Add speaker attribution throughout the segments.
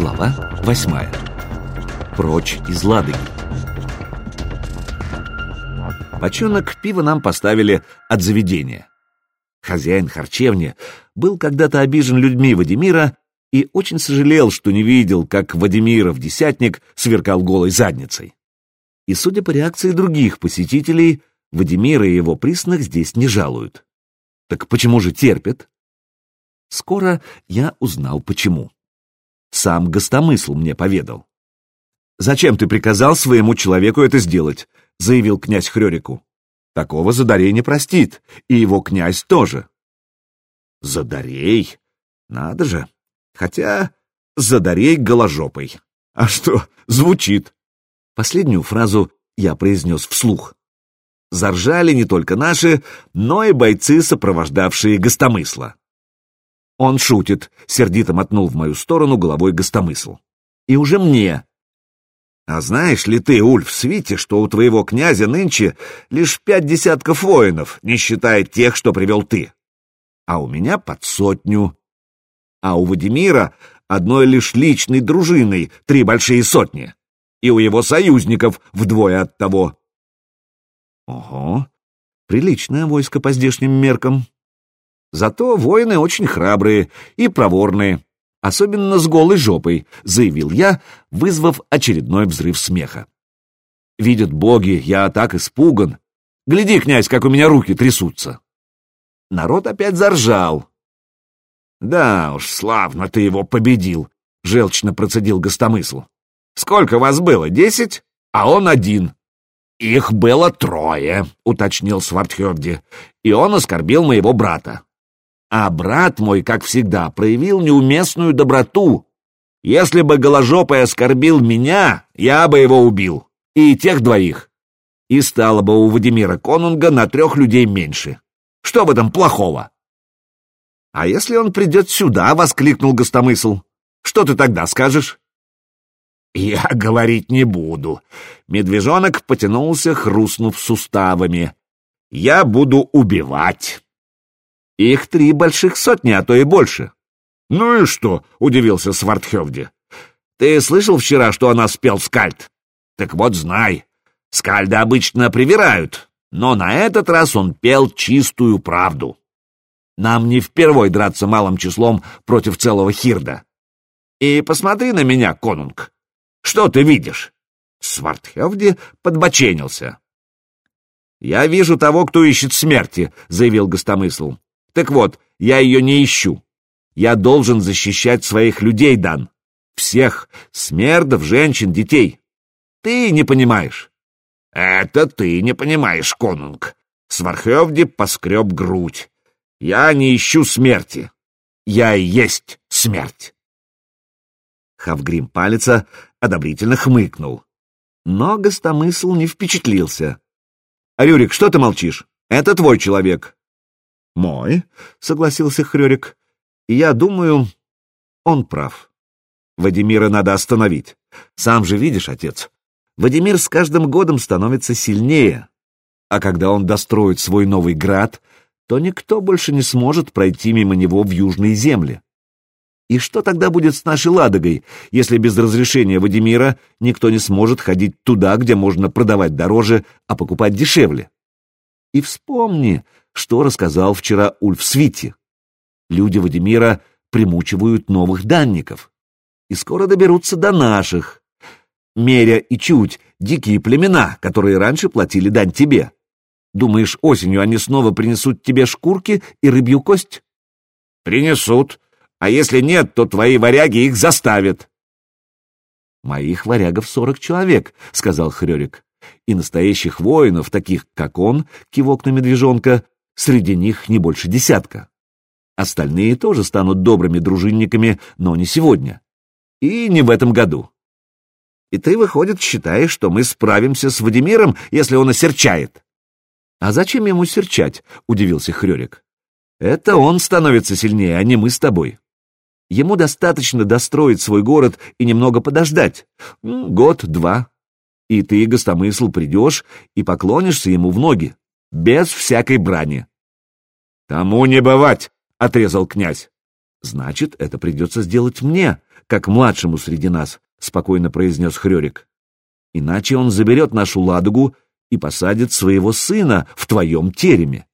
Speaker 1: Глава восьмая. Прочь из Ладоги. Почонок пива нам поставили от заведения. Хозяин харчевни был когда-то обижен людьми Вадимира и очень сожалел, что не видел, как Вадимиров десятник сверкал голой задницей. И, судя по реакции других посетителей, Вадимира и его присных здесь не жалуют. Так почему же терпят? Скоро я узнал, почему. Сам гостомысл мне поведал. «Зачем ты приказал своему человеку это сделать?» — заявил князь Хрёрику. «Такого Задарей не простит, и его князь тоже». «Задарей? Надо же! Хотя Задарей голожопый. А что, звучит?» Последнюю фразу я произнес вслух. Заржали не только наши, но и бойцы, сопровождавшие гостомысла. Он шутит, сердито мотнул в мою сторону головой гостомысл. И уже мне. А знаешь ли ты, Ульф, Свите, что у твоего князя нынче лишь пять десятков воинов, не считая тех, что привел ты? А у меня под сотню. А у Вадимира одной лишь личной дружиной три большие сотни. И у его союзников вдвое от того. Ого, приличное войско по здешним меркам. Зато воины очень храбрые и проворные, особенно с голой жопой, заявил я, вызвав очередной взрыв смеха. Видят боги, я так испуган. Гляди, князь, как у меня руки трясутся. Народ опять заржал. Да уж, славно ты его победил, желчно процедил гостомысл. Сколько вас было, десять? А он один. Их было трое, уточнил Свардхевди, и он оскорбил моего брата. А брат мой, как всегда, проявил неуместную доброту. Если бы Голожопый оскорбил меня, я бы его убил. И тех двоих. И стало бы у Вадимира Конунга на трех людей меньше. Что в этом плохого? — А если он придет сюда? — воскликнул гостомысл. — Что ты тогда скажешь? — Я говорить не буду. Медвежонок потянулся, хрустнув суставами. — Я буду убивать. Их три больших сотни, а то и больше. — Ну и что? — удивился Свардхевди. — Ты слышал вчера, что она спел скальд? Так вот знай, скальды обычно привирают, но на этот раз он пел чистую правду. Нам не впервой драться малым числом против целого хирда. И посмотри на меня, конунг. Что ты видишь? Свардхевди подбоченился. «Я вижу того, кто ищет смерти», — заявил гостомысл. Так вот, я ее не ищу. Я должен защищать своих людей, Дан. Всех. Смердов, женщин, детей. Ты не понимаешь. Это ты не понимаешь, конунг. Свархевди поскреб грудь. Я не ищу смерти. Я и есть смерть. Хавгрим палица одобрительно хмыкнул. Но гостомысл не впечатлился. — Рюрик, что ты молчишь? Это твой человек. «Мой», — согласился Хрёрик. «Я думаю, он прав. Вадимира надо остановить. Сам же видишь, отец, Вадимир с каждым годом становится сильнее. А когда он достроит свой новый град, то никто больше не сможет пройти мимо него в южные земли. И что тогда будет с нашей Ладогой, если без разрешения Вадимира никто не сможет ходить туда, где можно продавать дороже, а покупать дешевле? И вспомни, что рассказал вчера Ульф Свити. Люди Вадимира примучивают новых данников. И скоро доберутся до наших. Меря и Чуть — дикие племена, которые раньше платили дань тебе. Думаешь, осенью они снова принесут тебе шкурки и рыбью кость? Принесут. А если нет, то твои варяги их заставят. Моих варягов сорок человек, — сказал Хрёрик. И настоящих воинов, таких как он, кивок на медвежонка, Среди них не больше десятка. Остальные тоже станут добрыми дружинниками, но не сегодня. И не в этом году. И ты, выходит, считаешь, что мы справимся с Вадимиром, если он осерчает? — А зачем ему серчать? — удивился Хрёрик. — Это он становится сильнее, а не мы с тобой. Ему достаточно достроить свой город и немного подождать. Год-два. И ты, гостомысл, придешь и поклонишься ему в ноги. Без всякой брани. «Тому не бывать!» — отрезал князь. «Значит, это придется сделать мне, как младшему среди нас, — спокойно произнес Хрёрик. Иначе он заберет нашу ладугу и посадит своего сына в твоем тереме.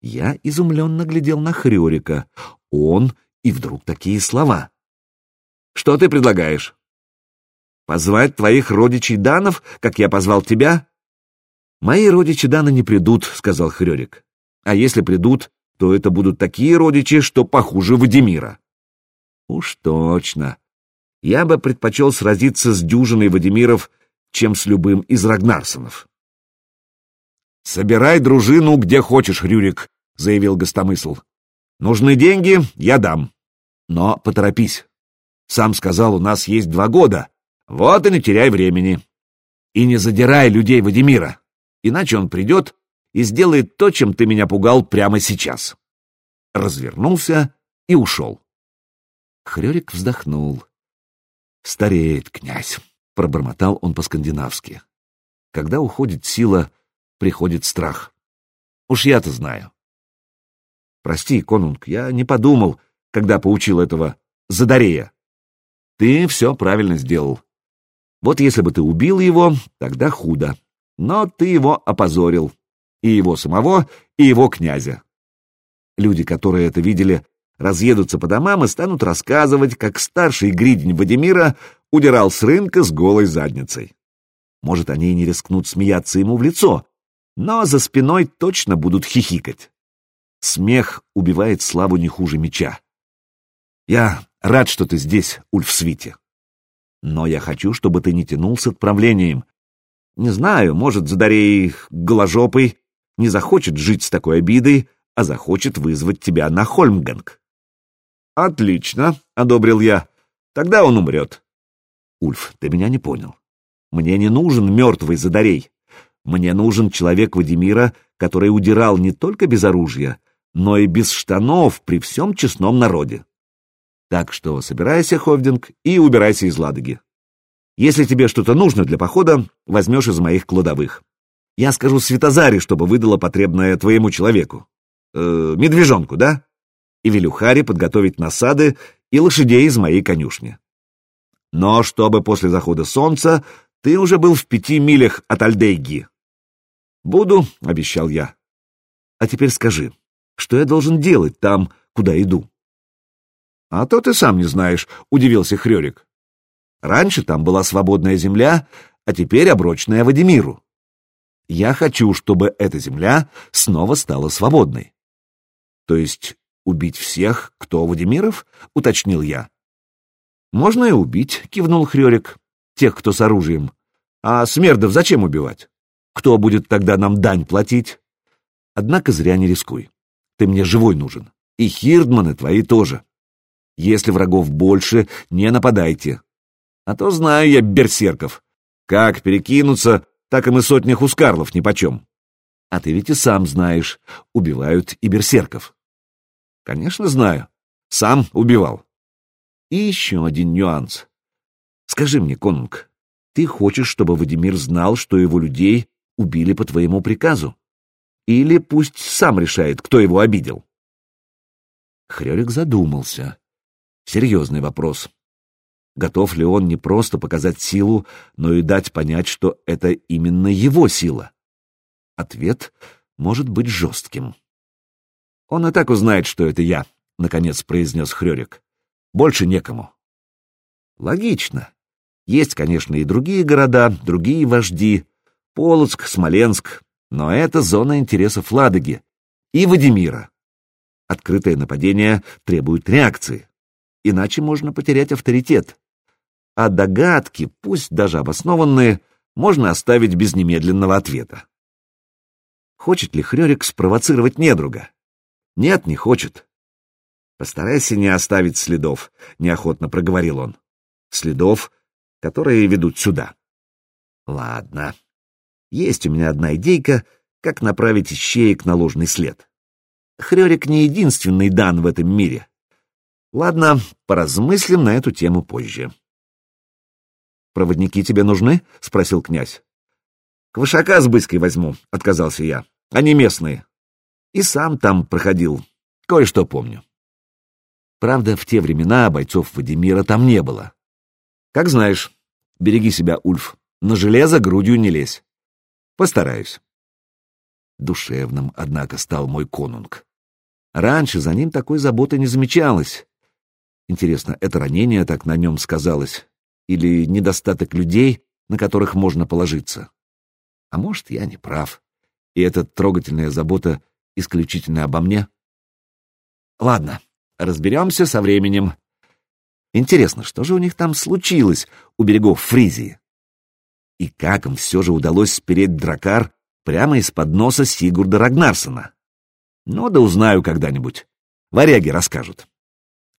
Speaker 1: Я изумленно глядел на Хрёрика. Он и вдруг такие слова. «Что ты предлагаешь? Позвать твоих родичей Данов, как я позвал тебя?» «Мои родичи Дана не придут», — сказал Хрёрик. «А если придут, то это будут такие родичи, что похуже Вадимира». «Уж точно. Я бы предпочел сразиться с дюжиной Вадимиров, чем с любым из Рагнарсонов». «Собирай дружину где хочешь, Хрюрик», — заявил гостомысл. «Нужны деньги, я дам. Но поторопись. Сам сказал, у нас есть два года. Вот и не теряй времени. И не задирай людей Вадимира, иначе он придет и сделает то, чем ты меня пугал прямо сейчас». Развернулся и ушел. Хрёрик вздохнул. «Стареет князь», — пробормотал он по-скандинавски. «Когда уходит сила, приходит страх. Уж я-то знаю. Прости, конунг, я не подумал, когда поучил этого Задарея. Ты все правильно сделал. Вот если бы ты убил его, тогда худо. Но ты его опозорил. И его самого, и его князя. Люди, которые это видели, разъедутся по домам и станут рассказывать, как старший гридень Вадимира удирал с рынка с голой задницей. Может, они и не рискнут смеяться ему в лицо, но за спиной точно будут хихикать. Смех убивает славу не хуже меча. Я рад, что ты здесь, Ульф Свити. Но я хочу, чтобы ты не тянул с отправлением. Не знаю, может, Задарей голожопый не захочет жить с такой обидой, а захочет вызвать тебя на Хольмганг. Отлично, — одобрил я. Тогда он умрет. Ульф, ты меня не понял. Мне не нужен мертвый Задарей. Мне нужен человек Вадимира, который удирал не только без оружия, но и без штанов при всем честном народе. Так что собирайся, Ховдинг, и убирайся из Ладоги. Если тебе что-то нужно для похода, возьмешь из моих кладовых. Я скажу Светозаре, чтобы выдала потребное твоему человеку. Э, медвежонку, да? И велю Харе подготовить насады и лошадей из моей конюшни. Но чтобы после захода солнца ты уже был в пяти милях от Альдейги. Буду, — обещал я. А теперь скажи, что я должен делать там, куда иду? — А то ты сам не знаешь, — удивился Хрёрик. Раньше там была свободная земля, а теперь оброчная Вадимиру. Я хочу, чтобы эта земля снова стала свободной. То есть убить всех, кто Вадимиров? — уточнил я. Можно и убить, — кивнул Хрёрик, — тех, кто с оружием. А смердов зачем убивать? Кто будет тогда нам дань платить? Однако зря не рискуй. Ты мне живой нужен. И хирдманы твои тоже. Если врагов больше, не нападайте. А то знаю я берсерков. Как перекинуться, так им и сотня хускарлов нипочем. А ты ведь и сам знаешь, убивают и берсерков. Конечно, знаю. Сам убивал. И еще один нюанс. Скажи мне, конунг, ты хочешь, чтобы Вадимир знал, что его людей убили по твоему приказу? Или пусть сам решает, кто его обидел?» Хрёрик задумался. Серьезный вопрос. Готов ли он не просто показать силу, но и дать понять, что это именно его сила? Ответ может быть жестким. «Он и так узнает, что это я», — наконец произнес Хрёрик. «Больше некому». Логично. Есть, конечно, и другие города, другие вожди. Полоцк, Смоленск, но это зона интересов Ладоги и Вадимира. Открытое нападение требует реакции, иначе можно потерять авторитет. А догадки, пусть даже обоснованные, можно оставить без немедленного ответа. Хочет ли Хрёрик спровоцировать недруга? Нет, не хочет. Постарайся не оставить следов, неохотно проговорил он. Следов, которые ведут сюда. Ладно. Есть у меня одна идейка, как направить ищеек на ложный след. Хрёрик не единственный дан в этом мире. Ладно, поразмыслим на эту тему позже. «Проводники тебе нужны?» — спросил князь. «Квашака с быской возьму», — отказался я. «Они местные. И сам там проходил. Кое-что помню». Правда, в те времена бойцов Вадимира там не было. Как знаешь, береги себя, Ульф, на железо грудью не лезь. Постараюсь. Душевным, однако, стал мой конунг. Раньше за ним такой заботы не замечалось. Интересно, это ранение так на нем сказалось? Или недостаток людей, на которых можно положиться? А может, я не прав, и эта трогательная забота исключительно обо мне? Ладно, разберемся со временем. Интересно, что же у них там случилось у берегов Фризии? И как им все же удалось спереть дракар прямо из-под носа Сигурда Рагнарсона? Ну да узнаю когда-нибудь. Варяги расскажут.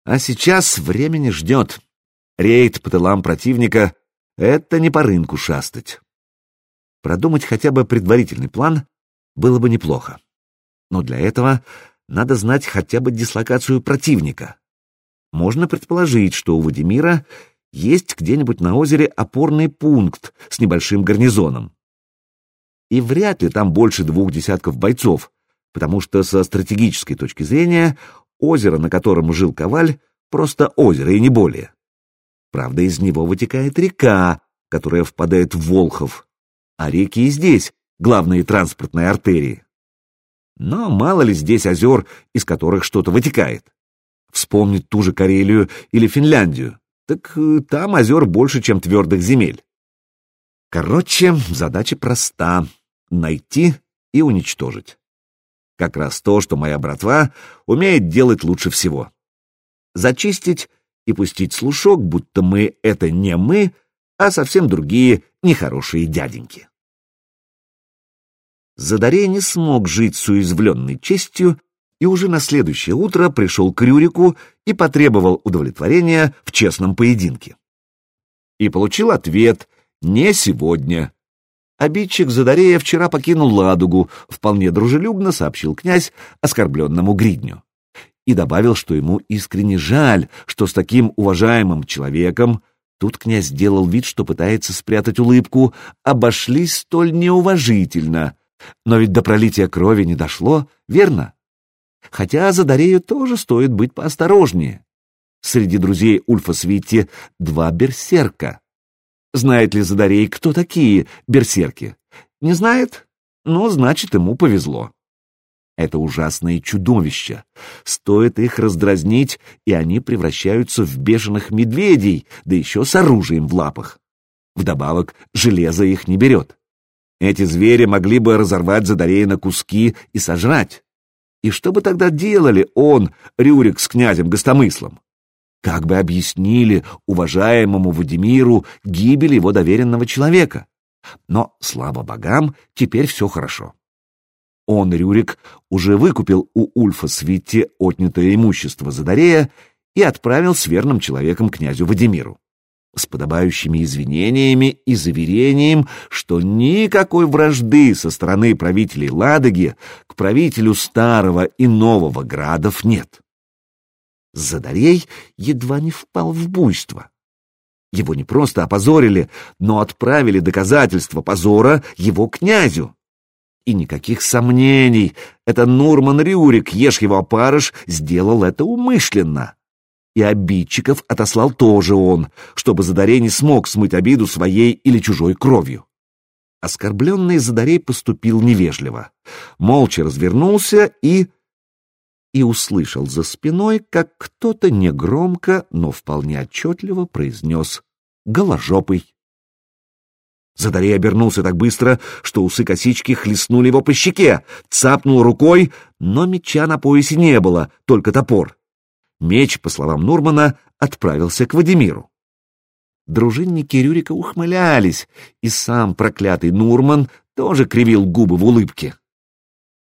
Speaker 1: А сейчас времени ждет. Рейд по тылам противника — это не по рынку шастать. Продумать хотя бы предварительный план было бы неплохо. Но для этого надо знать хотя бы дислокацию противника. Можно предположить, что у Вадимира есть где-нибудь на озере опорный пункт с небольшим гарнизоном. И вряд ли там больше двух десятков бойцов, потому что со стратегической точки зрения озеро, на котором жил Коваль, просто озеро и не более. Правда, из него вытекает река, которая впадает в Волхов, а реки и здесь главные транспортные артерии. Но мало ли здесь озер, из которых что-то вытекает. Вспомнить ту же Карелию или Финляндию, так э, там озер больше, чем твердых земель. Короче, задача проста — найти и уничтожить. Как раз то, что моя братва умеет делать лучше всего. Зачистить и пустить слушок, будто мы — это не мы, а совсем другие нехорошие дяденьки. Задарей не смог жить с уязвленной честью и уже на следующее утро пришел к Рюрику и потребовал удовлетворения в честном поединке. И получил ответ «не сегодня». Обидчик Задарея вчера покинул Ладугу, вполне дружелюбно сообщил князь оскорбленному Гридню. И добавил, что ему искренне жаль, что с таким уважаемым человеком Тут князь сделал вид, что пытается спрятать улыбку, обошлись столь неуважительно. Но ведь до пролития крови не дошло, верно? Хотя за Дарею тоже стоит быть поосторожнее. Среди друзей Ульфа Свитти два берсерка. Знает ли Задарей, кто такие берсерки? Не знает? Ну, значит, ему повезло. Это ужасные чудовища. Стоит их раздразнить, и они превращаются в бешеных медведей, да еще с оружием в лапах. Вдобавок, железо их не берет. Эти звери могли бы разорвать Задарея на куски и сожрать. И что бы тогда делали он, Рюрик с князем Гостомыслом? Как бы объяснили уважаемому Вадимиру гибель его доверенного человека? Но, слава богам, теперь все хорошо. Он, Рюрик, уже выкупил у Ульфа Свитти отнятое имущество Задарея и отправил с верным человеком князю Вадимиру с подобающими извинениями и заверением, что никакой вражды со стороны правителей Ладоги к правителю старого и нового градов нет. Задарей едва не впал в буйство. Его не просто опозорили, но отправили доказательства позора его князю. И никаких сомнений, это Нурман Рюрик, ешь его опарыш, сделал это умышленно. И обидчиков отослал тоже он, чтобы Задарей не смог смыть обиду своей или чужой кровью. Оскорбленный Задарей поступил невежливо, молча развернулся и и услышал за спиной, как кто-то негромко, но вполне отчетливо произнес «Голожопый». Задарей обернулся так быстро, что усы косички хлестнули его по щеке, цапнул рукой, но меча на поясе не было, только топор. Меч, по словам Нурмана, отправился к Вадимиру. Дружинники Рюрика ухмылялись, и сам проклятый Нурман тоже кривил губы в улыбке.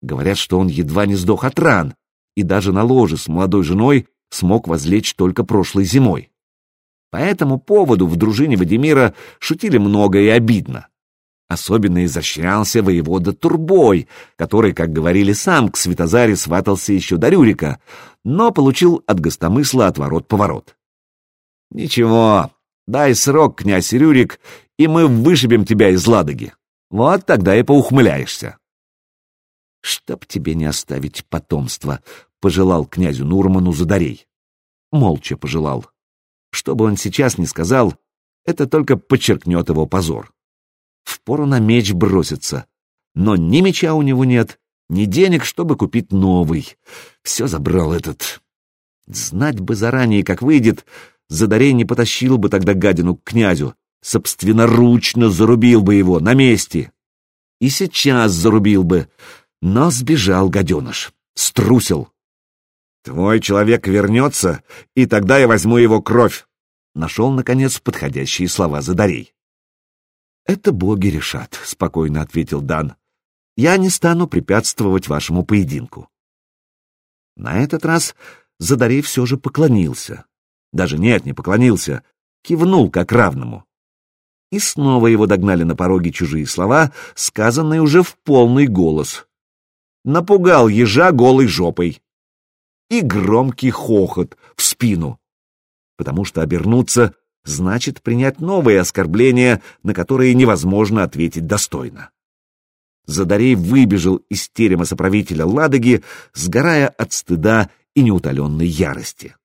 Speaker 1: Говорят, что он едва не сдох от ран, и даже на ложе с молодой женой смог возлечь только прошлой зимой. По этому поводу в дружине Вадимира шутили много и обидно. Особенно изощрялся воевода Турбой, который, как говорили, сам к Светозаре сватался еще до Рюрика, но получил от гостомысла отворот-поворот. «Ничего, дай срок, князь Рюрик, и мы вышибем тебя из Ладоги. Вот тогда и поухмыляешься». «Чтоб тебе не оставить потомство», — пожелал князю Нурману Задарей. молча пожелал. Что бы он сейчас ни сказал, это только подчеркнет его позор. Впору на меч броситься, но ни меча у него нет, ни денег, чтобы купить новый. Все забрал этот. Знать бы заранее, как выйдет, Задарей не потащил бы тогда гадину к князю, собственноручно зарубил бы его на месте. И сейчас зарубил бы, но сбежал гаденыш, струсил. «Твой человек вернется, и тогда я возьму его кровь», — нашел, наконец, подходящие слова Задарей. «Это боги решат», — спокойно ответил Дан. «Я не стану препятствовать вашему поединку». На этот раз Задарей все же поклонился. Даже нет, не поклонился, кивнул как равному. И снова его догнали на пороге чужие слова, сказанные уже в полный голос. Напугал ежа голой жопой. И громкий хохот в спину. Потому что обернуться значит принять новые оскорбления, на которые невозможно ответить достойно. Задарей выбежал из терема соправителя Ладоги, сгорая от стыда и неутоленной ярости.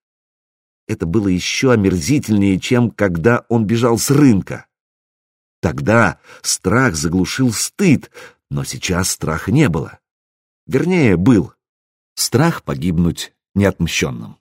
Speaker 1: Это было еще омерзительнее, чем когда он бежал с рынка. Тогда страх заглушил стыд, но сейчас страха не было. Вернее, был. Страх погибнуть неотмщенным.